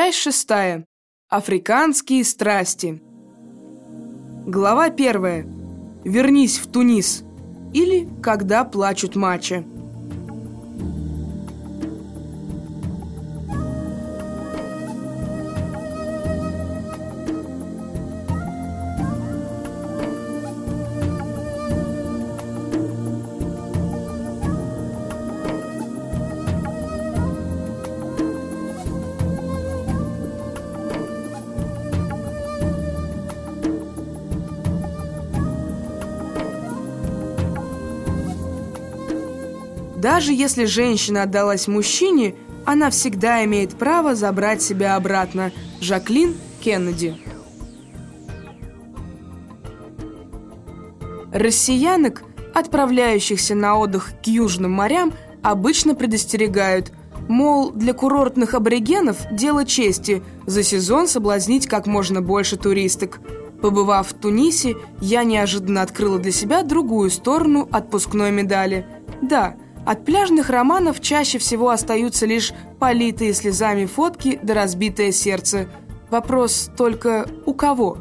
Часть шестая. Африканские страсти. Глава первая. Вернись в Тунис. Или Когда плачут мачи. Даже если женщина отдалась мужчине, она всегда имеет право забрать себя обратно. Жаклин Кеннеди. Россиянок, отправляющихся на отдых к южным морям, обычно предостерегают, мол, для курортных аборигенов дело чести за сезон соблазнить как можно больше туристок. Побывав в Тунисе, я неожиданно открыла для себя другую сторону отпускной медали. Да, от пляжных романов чаще всего остаются лишь политые слезами фотки да разбитое сердце. Вопрос только у кого?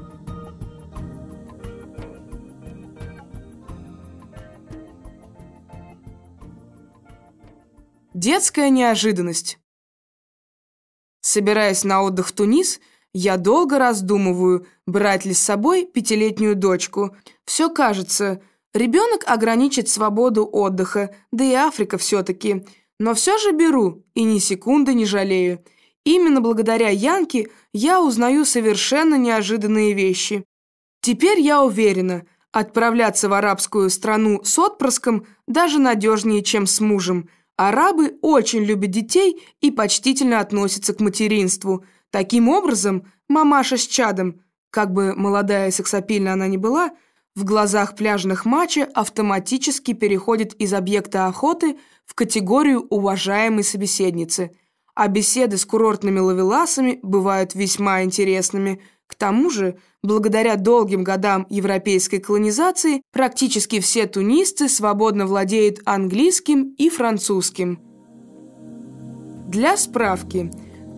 Детская неожиданность. Собираясь на отдых в Тунис, я долго раздумываю, брать ли с собой пятилетнюю дочку. Все кажется – Ребенок ограничит свободу отдыха, да и Африка все-таки. Но все же беру и ни секунды не жалею. Именно благодаря Янке я узнаю совершенно неожиданные вещи. Теперь я уверена, отправляться в арабскую страну с отпрыском даже надежнее, чем с мужем. Арабы очень любят детей и почтительно относятся к материнству. Таким образом, мамаша с чадом, как бы молодая и сексапильна она ни была – в глазах пляжных мачо автоматически переходит из объекта охоты в категорию уважаемой собеседницы, а беседы с курортными ловеласами бывают весьма интересными. К тому же, благодаря долгим годам европейской колонизации, практически все тунисцы свободно владеют английским и французским. Для справки,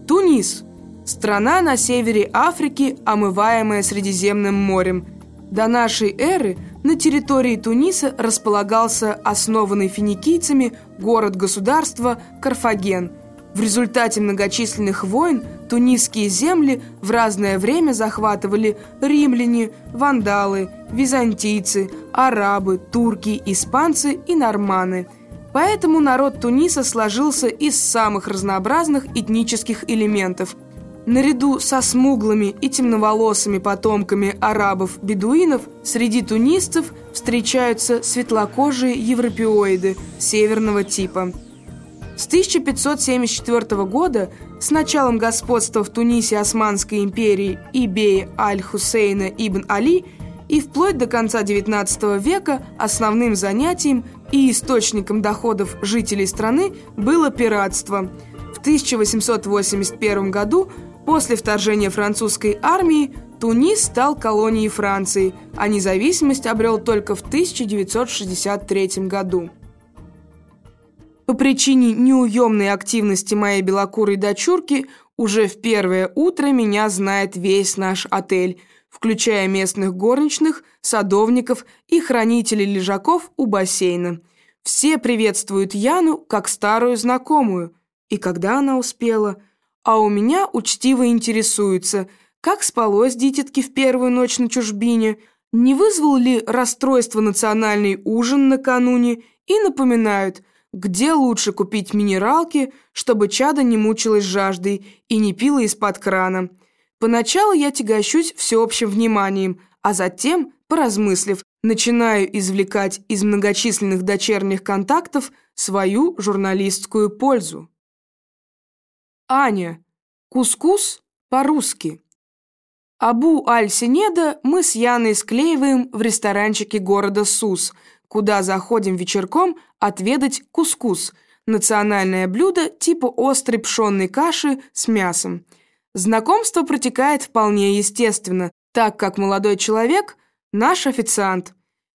Тунис – страна на севере Африки, омываемая Средиземным морем – до нашей эры на территории Туниса располагался основанный финикийцами город-государство Карфаген. В результате многочисленных войн тунисские земли в разное время захватывали римляне, вандалы, византийцы, арабы, турки, испанцы и норманы. Поэтому народ Туниса сложился из самых разнообразных этнических элементов – Наряду со смуглыми и темноволосыми потомками арабов-бедуинов среди тунисцев встречаются светлокожие европеоиды северного типа. С 1574 года, с началом господства в Тунисе Османской империи Ибеи Аль-Хусейна ибн Али и вплоть до конца XIX века основным занятием и источником доходов жителей страны было пиратство. В 1881 году После вторжения французской армии Тунис стал колонией Франции, а независимость обрел только в 1963 году. По причине неуемной активности моей белокурой дочурки уже в первое утро меня знает весь наш отель, включая местных горничных, садовников и хранителей лежаков у бассейна. Все приветствуют Яну как старую знакомую. И когда она успела – а у меня учтиво интересуются, как спалось дитятке в первую ночь на чужбине, не вызвал ли расстройство национальный ужин накануне и напоминают, где лучше купить минералки, чтобы чада не мучилась жаждой и не пила из-под крана. Поначалу я тягощусь всеобщим вниманием, а затем, поразмыслив, начинаю извлекать из многочисленных дочерних контактов свою журналистскую пользу. Аня. Кускус по-русски. Абу Аль-Синеда мы с Яной склеиваем в ресторанчике города Сус, куда заходим вечерком отведать кускус – национальное блюдо типа острой пшенной каши с мясом. Знакомство протекает вполне естественно, так как молодой человек – наш официант.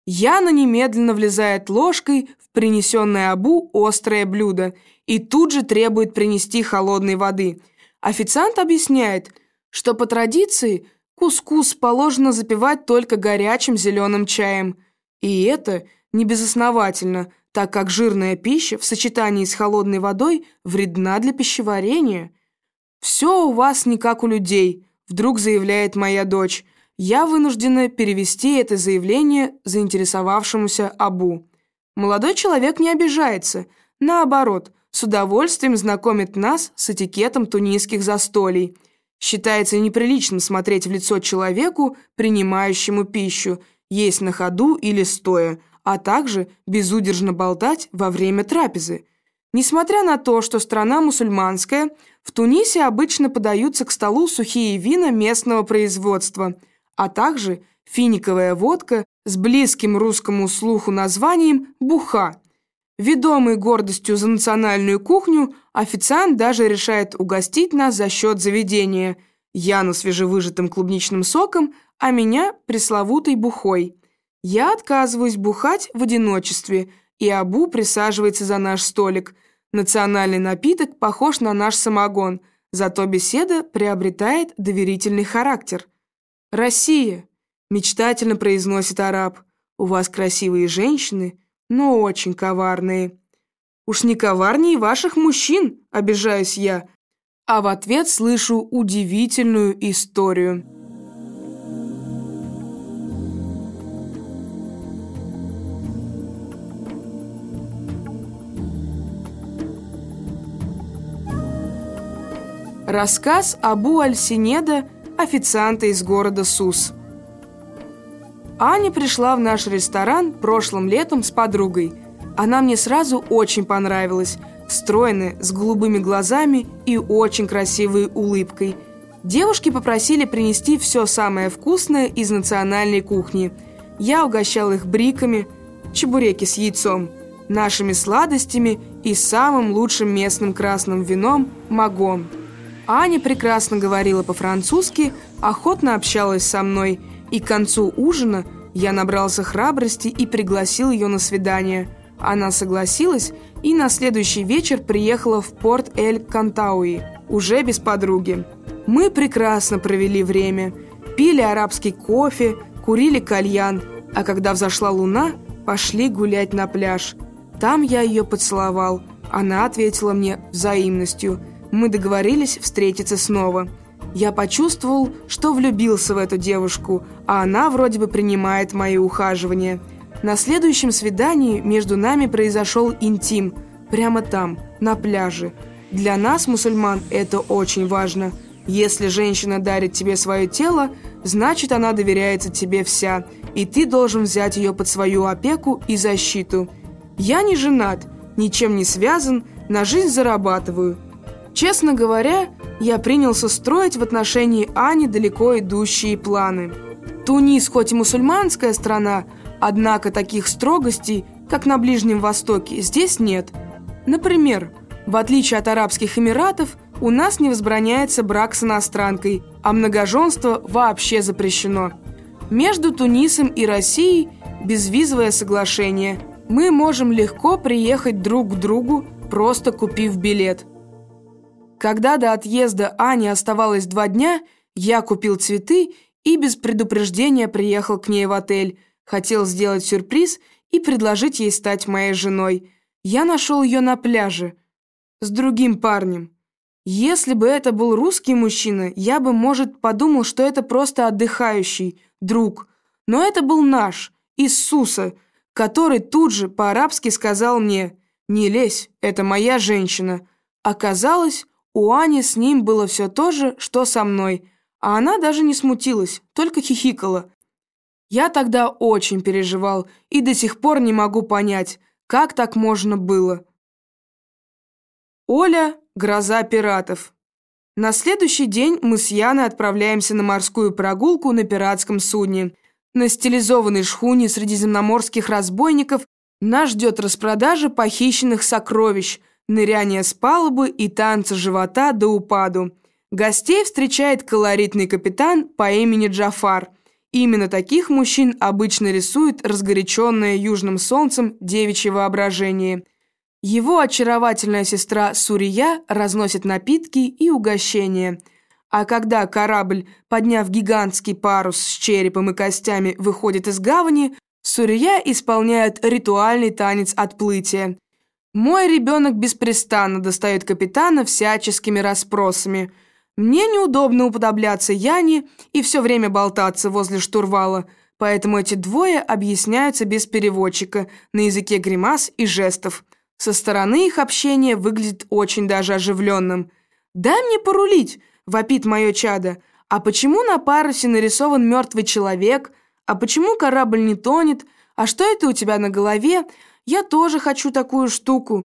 Яна немедленно влезает ложкой принесенное Абу острое блюдо – и тут же требует принести холодной воды. Официант объясняет, что по традиции кускус положено запивать только горячим зеленым чаем. И это не безосновательно, так как жирная пища в сочетании с холодной водой вредна для пищеварения. «Все у вас не как у людей», — вдруг заявляет моя дочь. Я вынуждена перевести это заявление заинтересовавшемуся Абу. Молодой человек не обижается, наоборот, с удовольствием знакомит нас с этикетом тунисских застолий. Считается неприличным смотреть в лицо человеку, принимающему пищу, есть на ходу или стоя, а также безудержно болтать во время трапезы. Несмотря на то, что страна мусульманская, в Тунисе обычно подаются к столу сухие вина местного производства, а также финиковая водка с близким русскому слуху названием «буха». Ведомый гордостью за национальную кухню, официант даже решает угостить нас за счет заведения. Яну свежевыжатым клубничным соком, а меня пресловутой бухой. Я отказываюсь бухать в одиночестве, и Абу присаживается за наш столик. Национальный напиток похож на наш самогон, зато беседа приобретает доверительный характер. «Россия!» – мечтательно произносит араб. «У вас красивые женщины, но очень коварные». «Уж не коварнее ваших мужчин!» – обижаюсь я. А в ответ слышу удивительную историю. Рассказ Абу Аль-Синеда, официанта из города Сус. Аня пришла в наш ресторан прошлым летом с подругой. Она мне сразу очень понравилась. Стройная, с голубыми глазами и очень красивой улыбкой. Девушки попросили принести все самое вкусное из национальной кухни. Я угощал их бриками, чебуреки с яйцом, нашими сладостями и самым лучшим местным красным вином – магом. Аня прекрасно говорила по-французски, охотно общалась со мной, и к концу ужина я набрался храбрости и пригласил ее на свидание. Она согласилась и на следующий вечер приехала в порт Эль-Кантауи, уже без подруги. Мы прекрасно провели время, пили арабский кофе, курили кальян, а когда взошла луна, пошли гулять на пляж. Там я ее поцеловал, она ответила мне взаимностью – мы договорились встретиться снова. Я почувствовал, что влюбился в эту девушку, а она вроде бы принимает мои ухаживания. На следующем свидании между нами произошел интим, прямо там, на пляже. Для нас, мусульман, это очень важно. Если женщина дарит тебе свое тело, значит она доверяется тебе вся, и ты должен взять ее под свою опеку и защиту. Я не женат, ничем не связан, на жизнь зарабатываю – Честно говоря, я принялся строить в отношении Ани далеко идущие планы. Тунис хоть и мусульманская страна, однако таких строгостей, как на Ближнем Востоке, здесь нет. Например, в отличие от Арабских Эмиратов, у нас не возбраняется брак с иностранкой, а многоженство вообще запрещено. Между Тунисом и Россией безвизовое соглашение. Мы можем легко приехать друг к другу, просто купив билет. Когда до отъезда Ани оставалось два дня, я купил цветы и без предупреждения приехал к ней в отель. Хотел сделать сюрприз и предложить ей стать моей женой. Я нашел ее на пляже с другим парнем. Если бы это был русский мужчина, я бы, может, подумал, что это просто отдыхающий, друг. Но это был наш, Иисуса, который тут же по-арабски сказал мне «Не лезь, это моя женщина». Оказалось, у Ани с ним было все то же, что со мной, а она даже не смутилась, только хихикала. Я тогда очень переживал и до сих пор не могу понять, как так можно было. Оля – гроза пиратов. На следующий день мы с Яной отправляемся на морскую прогулку на пиратском судне. На стилизованной шхуне средиземноморских разбойников нас ждет распродажа похищенных сокровищ – ныряние с палубы и танцы живота до упаду. Гостей встречает колоритный капитан по имени Джафар. Именно таких мужчин обычно рисует разгоряченное южным солнцем девичье воображение. Его очаровательная сестра Сурия разносит напитки и угощения. А когда корабль, подняв гигантский парус с черепом и костями, выходит из гавани, Сурия исполняет ритуальный танец отплытия. Мой ребенок беспрестанно достает капитана всяческими расспросами. Мне неудобно уподобляться Яне и все время болтаться возле штурвала, поэтому эти двое объясняются без переводчика на языке гримас и жестов. Со стороны их общение выглядит очень даже оживленным. «Дай мне порулить!» – вопит мое чадо. «А почему на парусе нарисован мертвый человек? А почему корабль не тонет? А что это у тебя на голове? Я тоже хочу такую штуку!»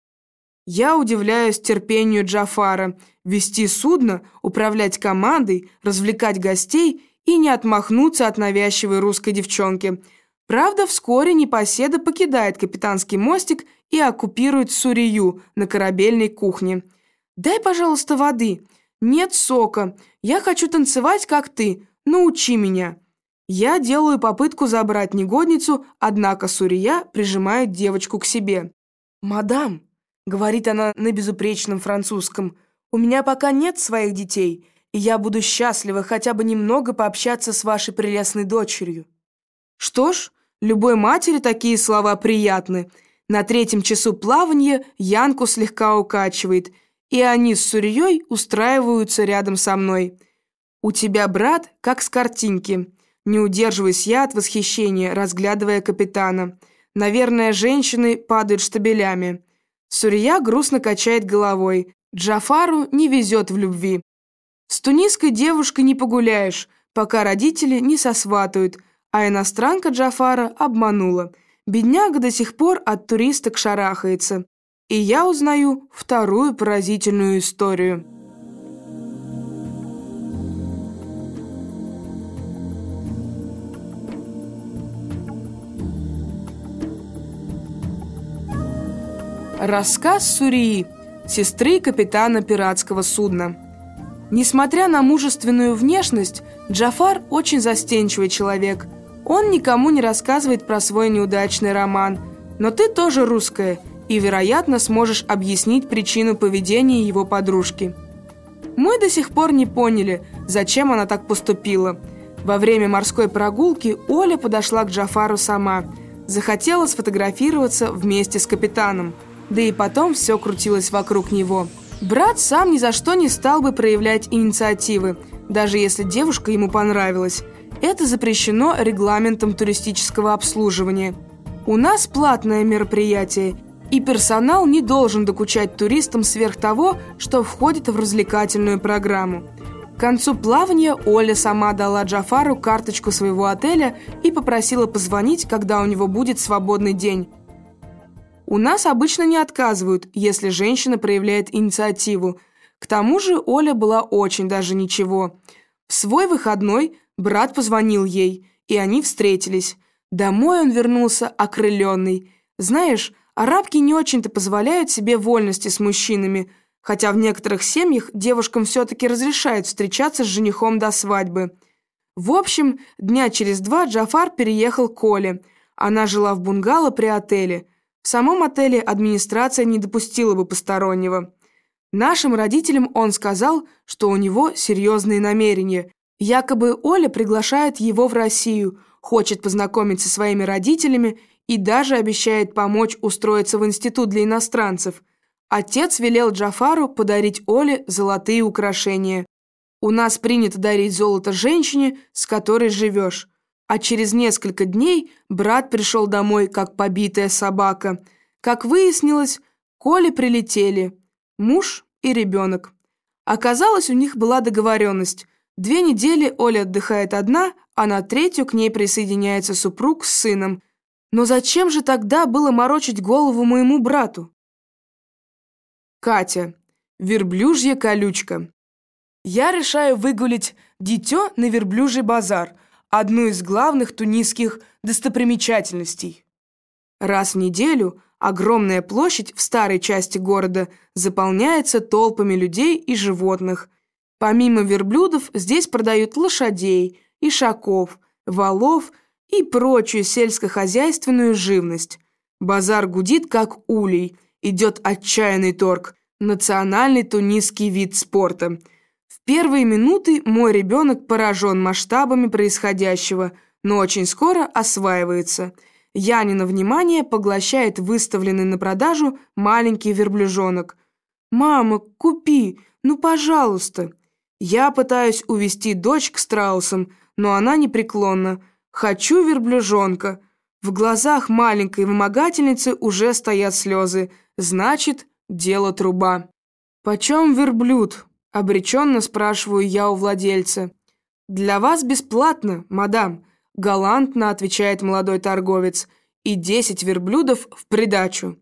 Я удивляюсь терпению Джафара вести судно, управлять командой, развлекать гостей и не отмахнуться от навязчивой русской девчонки. Правда, вскоре непоседа покидает капитанский мостик – и оккупирует Сурию на корабельной кухне. «Дай, пожалуйста, воды. Нет сока. Я хочу танцевать, как ты. Научи меня». Я делаю попытку забрать негодницу, однако Сурия прижимает девочку к себе. «Мадам», — говорит она на безупречном французском, «у меня пока нет своих детей, и я буду счастлива хотя бы немного пообщаться с вашей прелестной дочерью». Что ж, любой матери такие слова приятны — на третьем часу плавания Янку слегка укачивает, и они с Сурьей устраиваются рядом со мной. «У тебя брат, как с картинки». Не удерживаюсь я от восхищения, разглядывая капитана. Наверное, женщины падают штабелями. Сурья грустно качает головой. Джафару не везет в любви. С тунисской девушкой не погуляешь, пока родители не сосватают, а иностранка Джафара обманула – Бедняга до сих пор от туристок шарахается. И я узнаю вторую поразительную историю. Рассказ Сурии, сестры капитана пиратского судна. Несмотря на мужественную внешность, Джафар очень застенчивый человек – он никому не рассказывает про свой неудачный роман. Но ты тоже русская и, вероятно, сможешь объяснить причину поведения его подружки. Мы до сих пор не поняли, зачем она так поступила. Во время морской прогулки Оля подошла к Джафару сама. Захотела сфотографироваться вместе с капитаном. Да и потом все крутилось вокруг него. Брат сам ни за что не стал бы проявлять инициативы, даже если девушка ему понравилась. Это запрещено регламентом туристического обслуживания. У нас платное мероприятие, и персонал не должен докучать туристам сверх того, что входит в развлекательную программу. К концу плавания Оля сама дала Джафару карточку своего отеля и попросила позвонить, когда у него будет свободный день. У нас обычно не отказывают, если женщина проявляет инициативу. К тому же Оля была очень даже ничего. В свой выходной Брат позвонил ей, и они встретились. Домой он вернулся окрыленный. Знаешь, арабки не очень-то позволяют себе вольности с мужчинами, хотя в некоторых семьях девушкам все-таки разрешают встречаться с женихом до свадьбы. В общем, дня через два Джафар переехал к Оле. Она жила в бунгало при отеле. В самом отеле администрация не допустила бы постороннего. Нашим родителям он сказал, что у него серьезные намерения, Якобы Оля приглашает его в Россию, хочет познакомиться со своими родителями и даже обещает помочь устроиться в институт для иностранцев. Отец велел Джафару подарить Оле золотые украшения. «У нас принято дарить золото женщине, с которой живешь». А через несколько дней брат пришел домой, как побитая собака. Как выяснилось, Коле прилетели муж и ребенок. Оказалось, у них была договоренность – Две недели Оля отдыхает одна, а на третью к ней присоединяется супруг с сыном. Но зачем же тогда было морочить голову моему брату? Катя. Верблюжья колючка. Я решаю выгулить дитё на верблюжий базар, одну из главных тунисских достопримечательностей. Раз в неделю огромная площадь в старой части города заполняется толпами людей и животных – Помимо верблюдов здесь продают лошадей, ишаков, валов и прочую сельскохозяйственную живность. Базар гудит, как улей, Идет отчаянный торг. Национальный тунисский вид спорта. В первые минуты мой ребенок поражен масштабами происходящего, но очень скоро осваивается. Янина внимание поглощает выставленный на продажу маленький верблюжонок. «Мама, купи, ну пожалуйста!» Я пытаюсь увести дочь к страусам, но она непреклонна. «Хочу верблюжонка!» В глазах маленькой вымогательницы уже стоят слезы. Значит, дело труба. «Почем верблюд?» – обреченно спрашиваю я у владельца. «Для вас бесплатно, мадам», – галантно отвечает молодой торговец. «И десять верблюдов в придачу».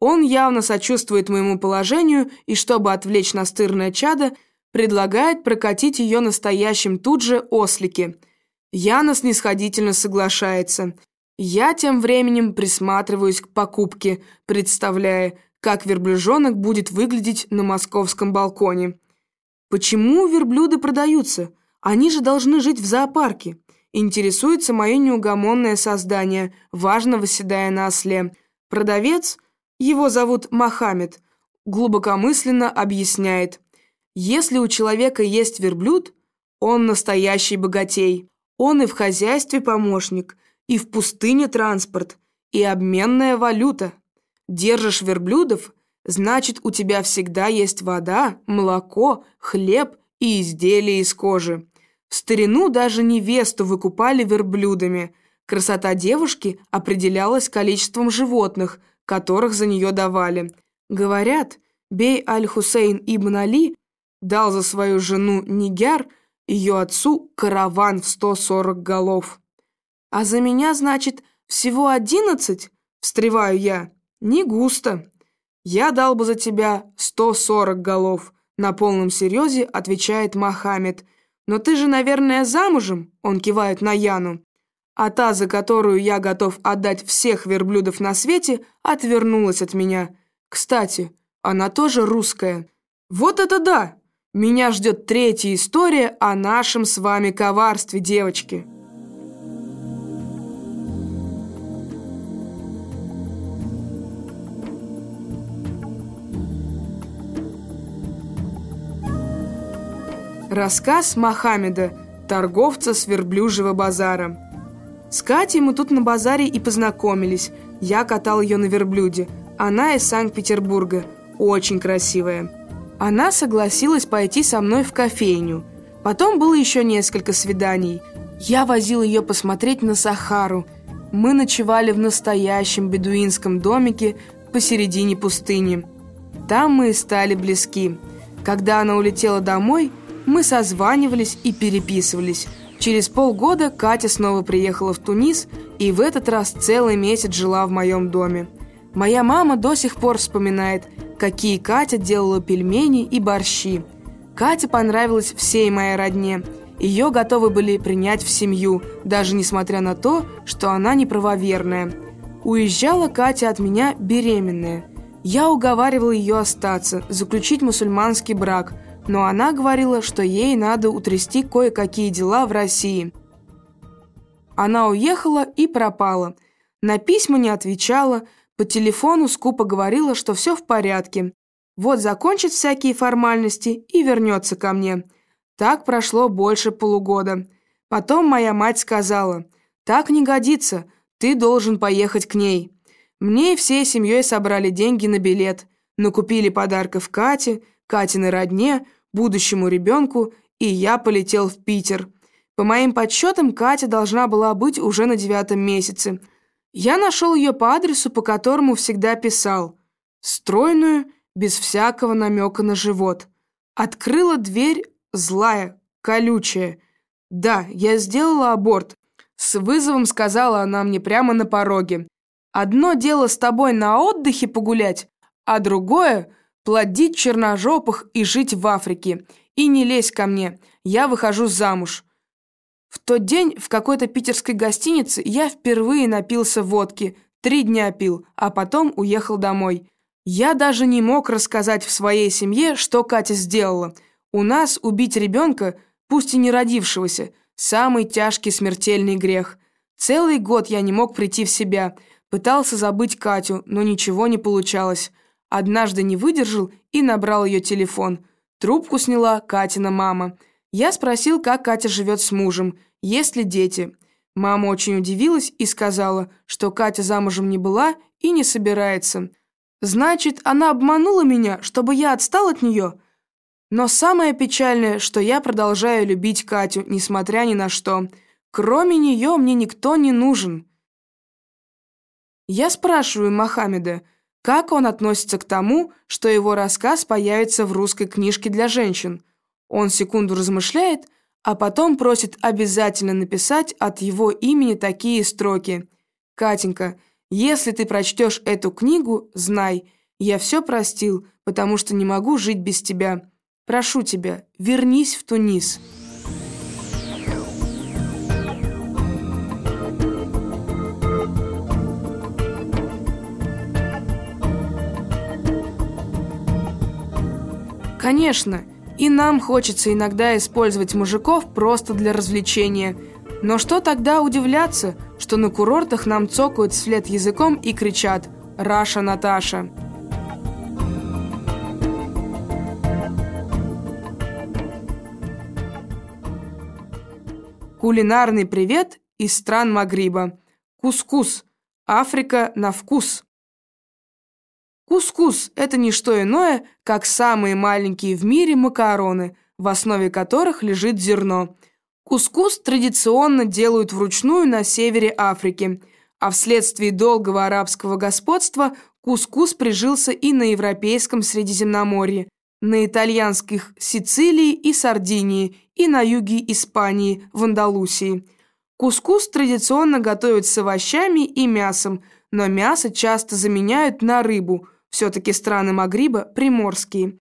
Он явно сочувствует моему положению и, чтобы отвлечь настырное чадо, предлагает прокатить ее настоящим тут же ослике. Яна снисходительно соглашается. Я тем временем присматриваюсь к покупке, представляя, как верблюжонок будет выглядеть на московском балконе. Почему верблюды продаются? Они же должны жить в зоопарке. Интересуется мое неугомонное создание, важно восседая на осле. Продавец, его зовут Мохаммед, глубокомысленно объясняет. Если у человека есть верблюд, он настоящий богатей. Он и в хозяйстве помощник, и в пустыне транспорт, и обменная валюта. Держишь верблюдов, значит, у тебя всегда есть вода, молоко, хлеб и изделия из кожи. В старину даже невесту выкупали верблюдами. Красота девушки определялась количеством животных, которых за нее давали. Говорят, Бей Аль-Хусейн ибн Али дал за свою жену Нигяр ее отцу караван в 140 голов. «А за меня, значит, всего одиннадцать?» – встреваю я. «Не густо. Я дал бы за тебя 140 голов», – на полном серьезе отвечает Мохаммед. «Но ты же, наверное, замужем?» – он кивает на Яну. А та, за которую я готов отдать всех верблюдов на свете, отвернулась от меня. Кстати, она тоже русская. Вот это да! Меня ждет третья история о нашем с вами коварстве, девочки. Рассказ Мохаммеда, торговца с верблюжьего базара. С Катей мы тут на базаре и познакомились. Я катал ее на верблюде. Она из Санкт-Петербурга. Очень красивая. Она согласилась пойти со мной в кофейню. Потом было еще несколько свиданий. Я возил ее посмотреть на Сахару. Мы ночевали в настоящем бедуинском домике посередине пустыни. Там мы и стали близки. Когда она улетела домой, мы созванивались и переписывались. Через полгода Катя снова приехала в Тунис и в этот раз целый месяц жила в моем доме. Моя мама до сих пор вспоминает, какие Катя делала пельмени и борщи. Катя понравилась всей моей родне. Ее готовы были принять в семью, даже несмотря на то, что она неправоверная. Уезжала Катя от меня беременная. Я уговаривал ее остаться, заключить мусульманский брак, но она говорила, что ей надо утрясти кое-какие дела в России. Она уехала и пропала. На письма не отвечала, по телефону скупо говорила, что все в порядке. Вот закончит всякие формальности и вернется ко мне. Так прошло больше полугода. Потом моя мать сказала, «Так не годится, ты должен поехать к ней». Мне и всей семьей собрали деньги на билет, накупили подарков Кате, Катиной родне, будущему ребенку, и я полетел в Питер. По моим подсчетам, Катя должна была быть уже на девятом месяце – я нашел ее по адресу, по которому всегда писал. Стройную, без всякого намека на живот. Открыла дверь злая, колючая. Да, я сделала аборт. С вызовом сказала она мне прямо на пороге. Одно дело с тобой на отдыхе погулять, а другое – плодить черножопых и жить в Африке. И не лезь ко мне, я выхожу замуж. В тот день в какой-то питерской гостинице я впервые напился водки, три дня пил, а потом уехал домой. Я даже не мог рассказать в своей семье, что Катя сделала. У нас убить ребенка, пусть и не родившегося, самый тяжкий смертельный грех. Целый год я не мог прийти в себя, пытался забыть Катю, но ничего не получалось. Однажды не выдержал и набрал ее телефон. Трубку сняла Катина мама. Я спросил, как Катя живет с мужем, есть ли дети. Мама очень удивилась и сказала, что Катя замужем не была и не собирается. Значит, она обманула меня, чтобы я отстал от нее? Но самое печальное, что я продолжаю любить Катю, несмотря ни на что. Кроме нее мне никто не нужен. Я спрашиваю Мохаммеда, как он относится к тому, что его рассказ появится в русской книжке для женщин. Он секунду размышляет, а потом просит обязательно написать от его имени такие строки. «Катенька, если ты прочтешь эту книгу, знай, я все простил, потому что не могу жить без тебя. Прошу тебя, вернись в Тунис». Конечно, и нам хочется иногда использовать мужиков просто для развлечения. Но что тогда удивляться, что на курортах нам цокают вслед языком и кричат «Раша, Наташа». Кулинарный привет из стран Магриба. Кускус. Африка на вкус. Кускус – это не что иное, как самые маленькие в мире макароны, в основе которых лежит зерно. Кускус традиционно делают вручную на севере Африки, а вследствие долгого арабского господства кускус прижился и на европейском Средиземноморье, на итальянских Сицилии и Сардинии, и на юге Испании, в Андалусии. Кускус традиционно готовят с овощами и мясом, но мясо часто заменяют на рыбу – все-таки страны Магриба приморские.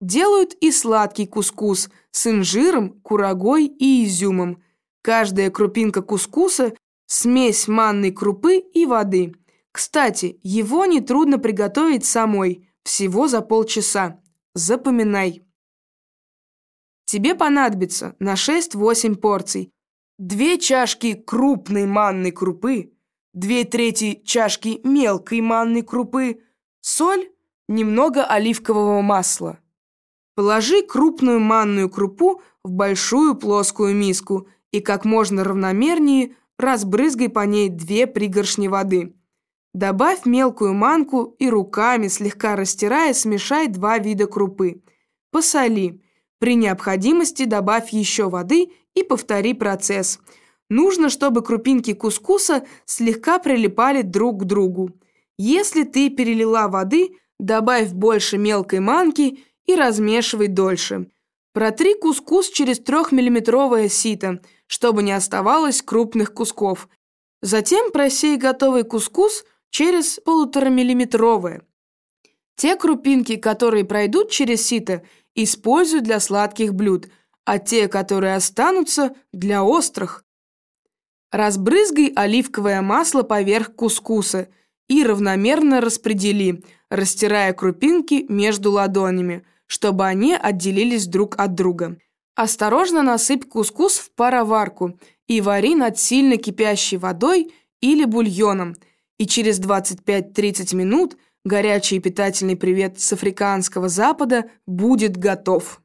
Делают и сладкий кускус с инжиром, курагой и изюмом. Каждая крупинка кускуса – смесь манной крупы и воды. Кстати, его нетрудно приготовить самой, всего за полчаса. Запоминай. Тебе понадобится на 6-8 порций. Две чашки крупной манной крупы, две трети чашки мелкой манной крупы – соль, немного оливкового масла. Положи крупную манную крупу в большую плоскую миску и как можно равномернее разбрызгай по ней две пригоршни воды. Добавь мелкую манку и руками, слегка растирая, смешай два вида крупы. Посоли. При необходимости добавь еще воды и повтори процесс. Нужно, чтобы крупинки кускуса слегка прилипали друг к другу. Если ты перелила воды, добавь больше мелкой манки и размешивай дольше. Протри кускус через 3-миллиметровое сито, чтобы не оставалось крупных кусков. Затем просей готовый кускус через 1,5-миллиметровое. Те крупинки, которые пройдут через сито, используй для сладких блюд, а те, которые останутся, для острых. Разбрызгай оливковое масло поверх кускуса – и равномерно распредели, растирая крупинки между ладонями, чтобы они отделились друг от друга. Осторожно насыпь кускус в пароварку и вари над сильно кипящей водой или бульоном, и через 25-30 минут горячий питательный привет с африканского запада будет готов.